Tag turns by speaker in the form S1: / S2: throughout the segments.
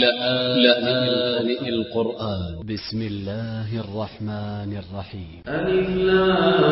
S1: لآن القرآن. ب س م الله الرحمن الرحيم.
S2: ألف لام.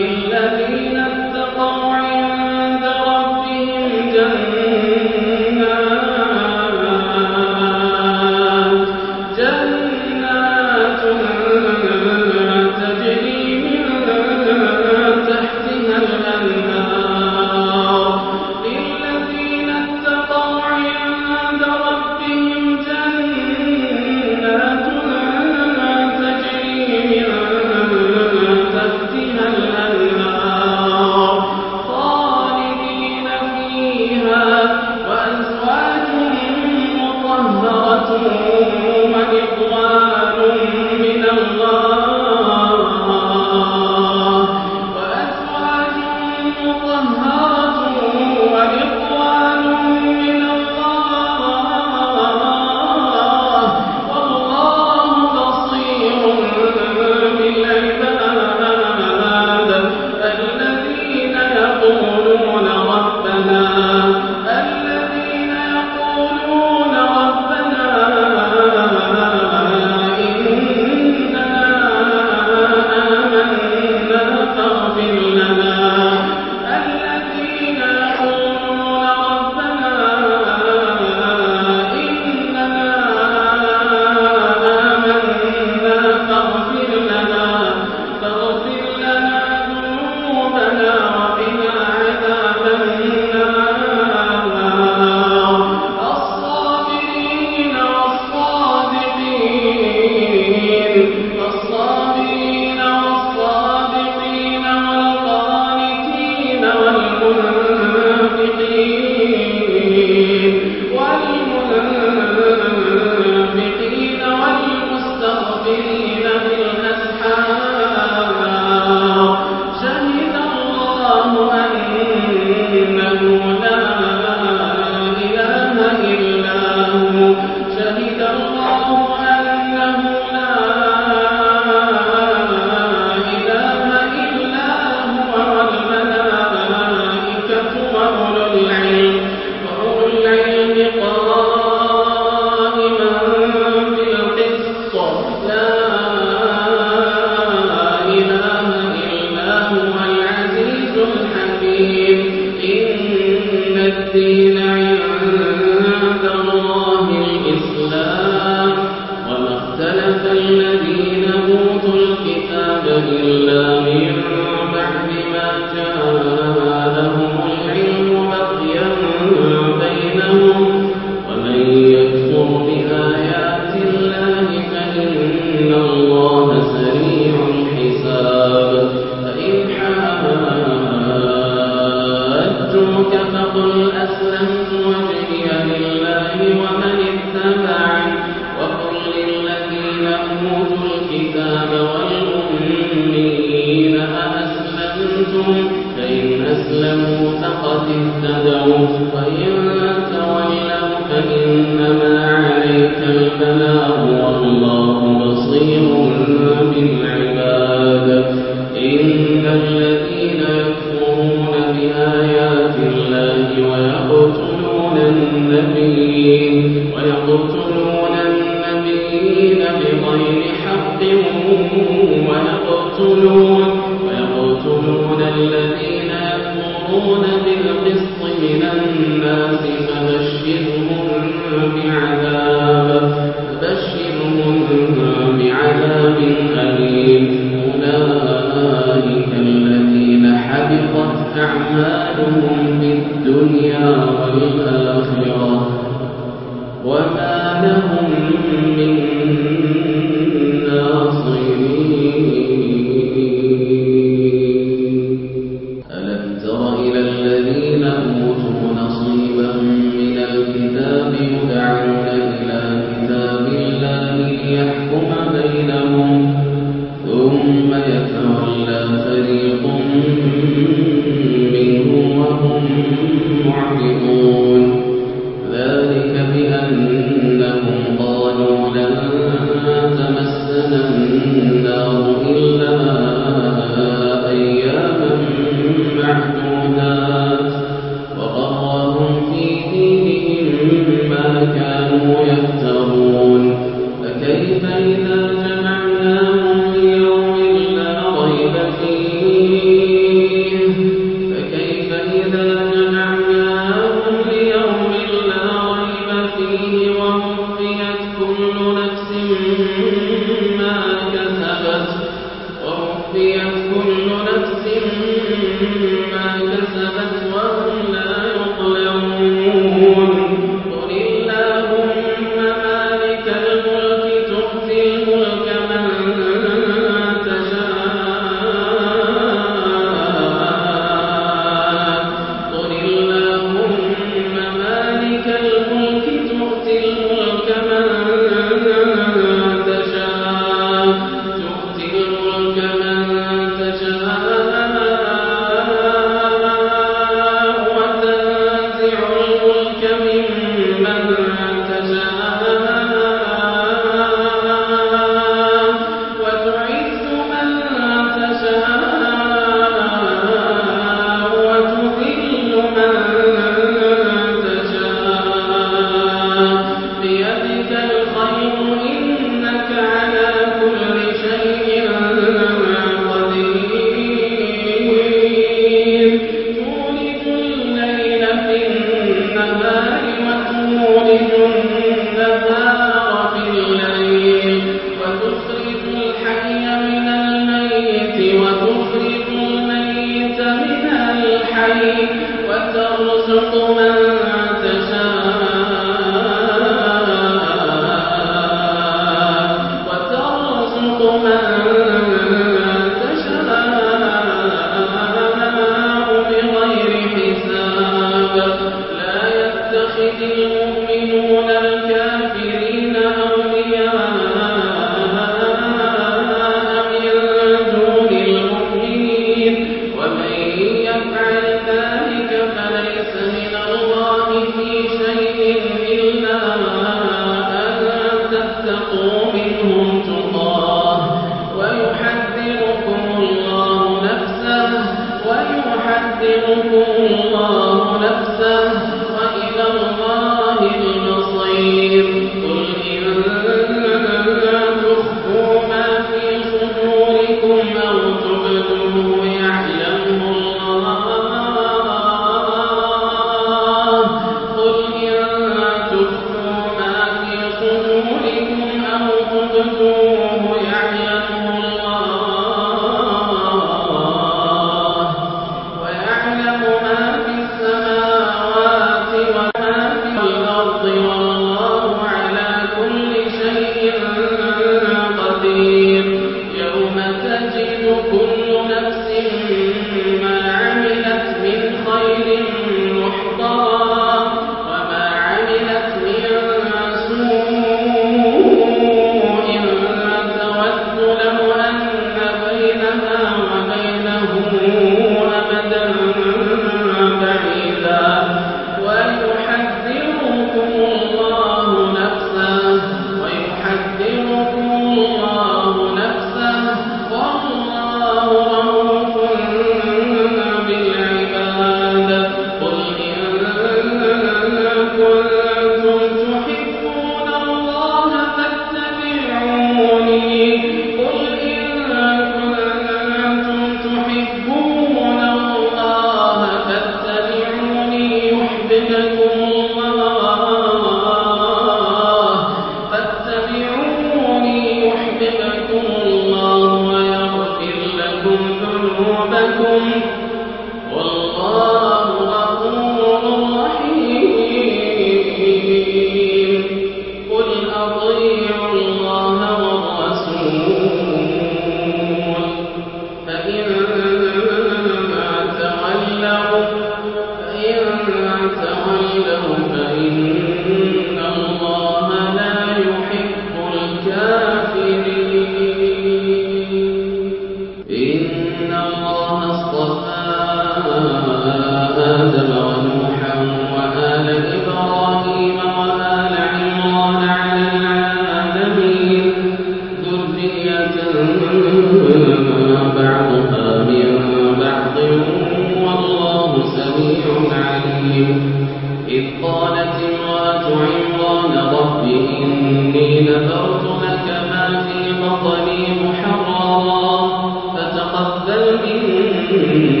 S2: مني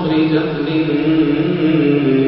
S2: أخرجت للناس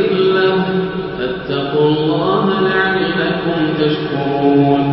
S2: أذلة فاتقوا الله لعلكم تشكرون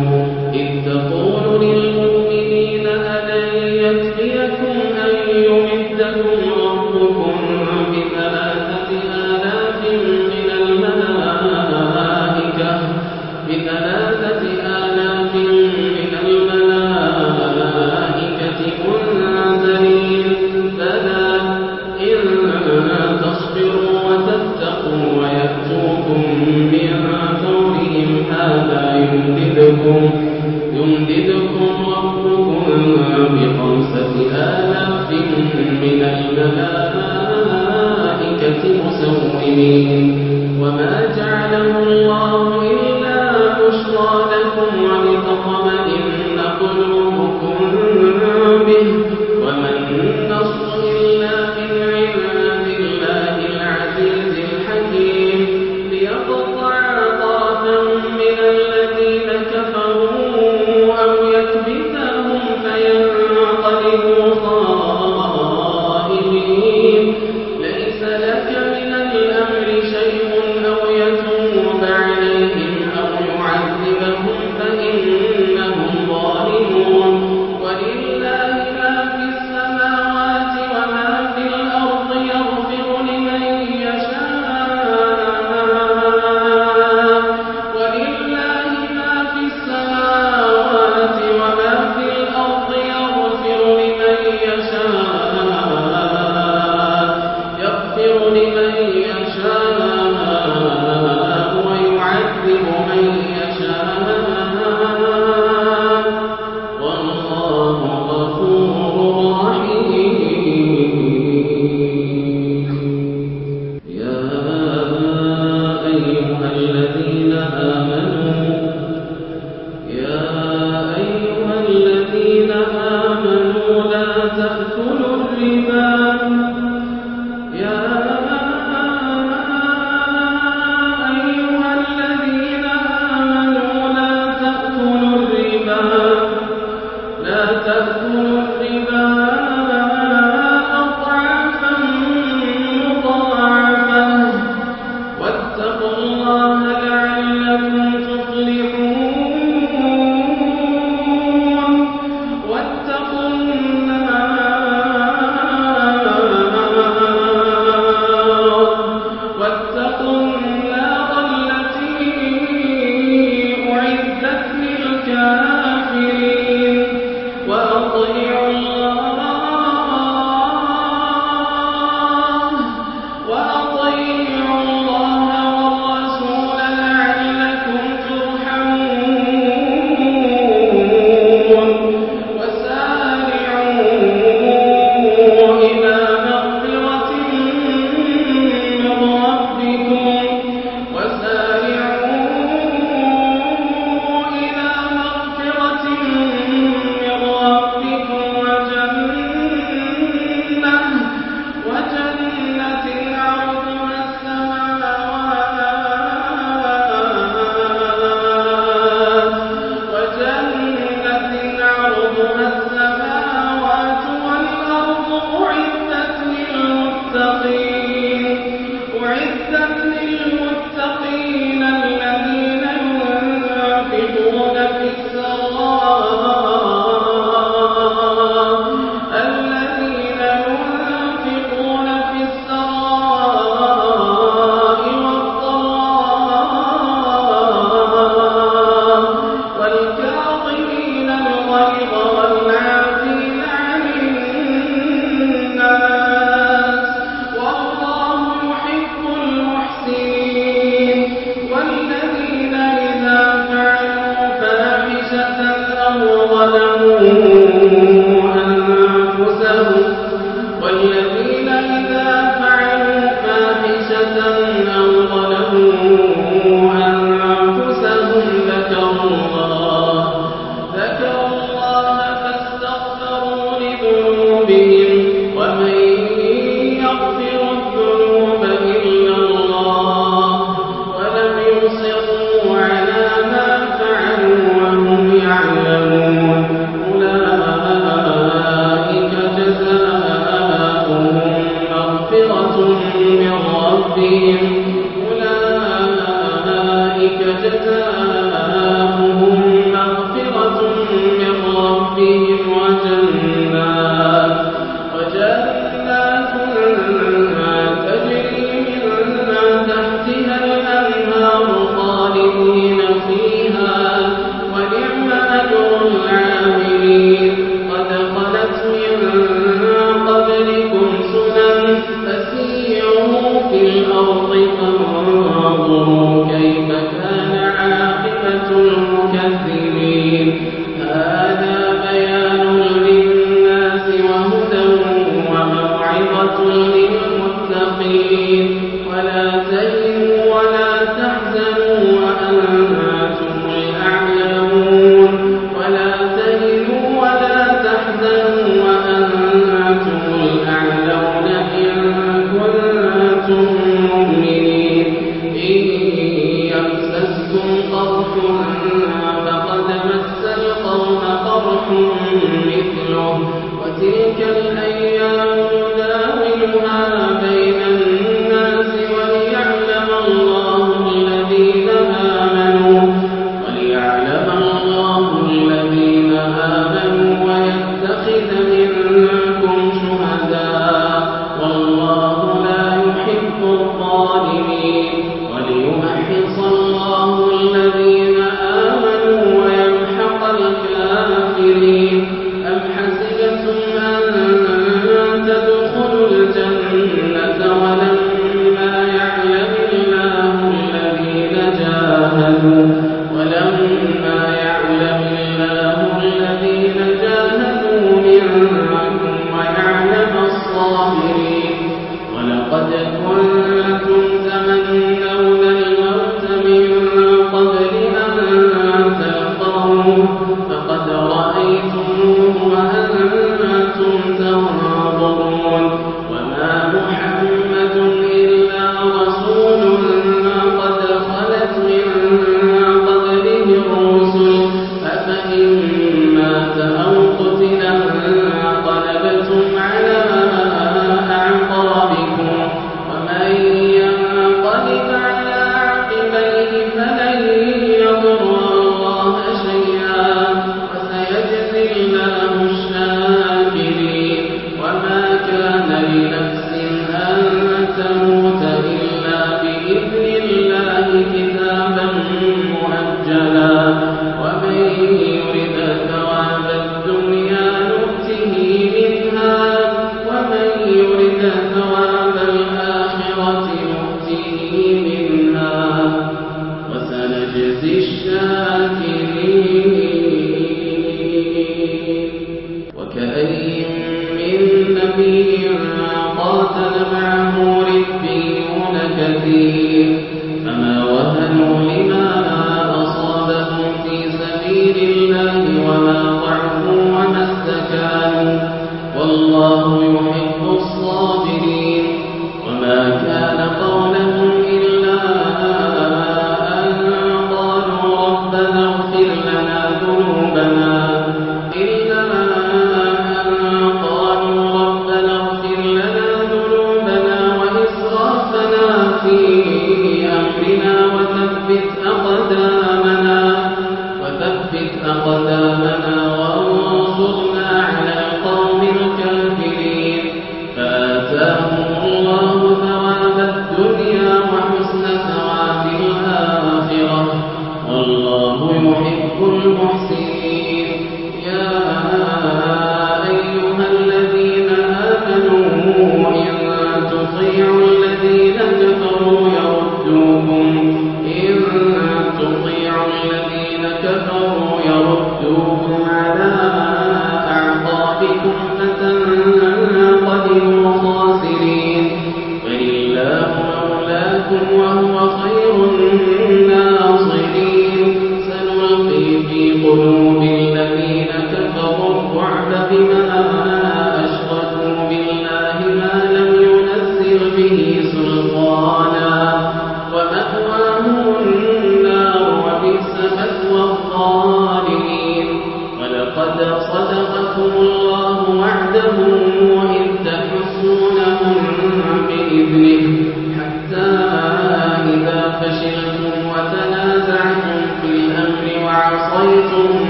S2: لنفسه